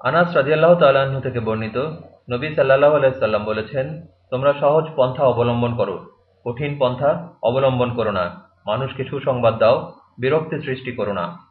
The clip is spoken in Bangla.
আনাস রাজিয়াল্লাহ তাল্লাহ্ন থেকে বর্ণিত নবী সাল্লাহ আলাইসাল্লাম বলেছেন, তোমরা সহজ পন্থা অবলম্বন করো, কঠিন পন্থা অবলম্বন করো না। মানুষকে সুসংবাদ দাও, বিরক্তি সৃষ্টি করো না।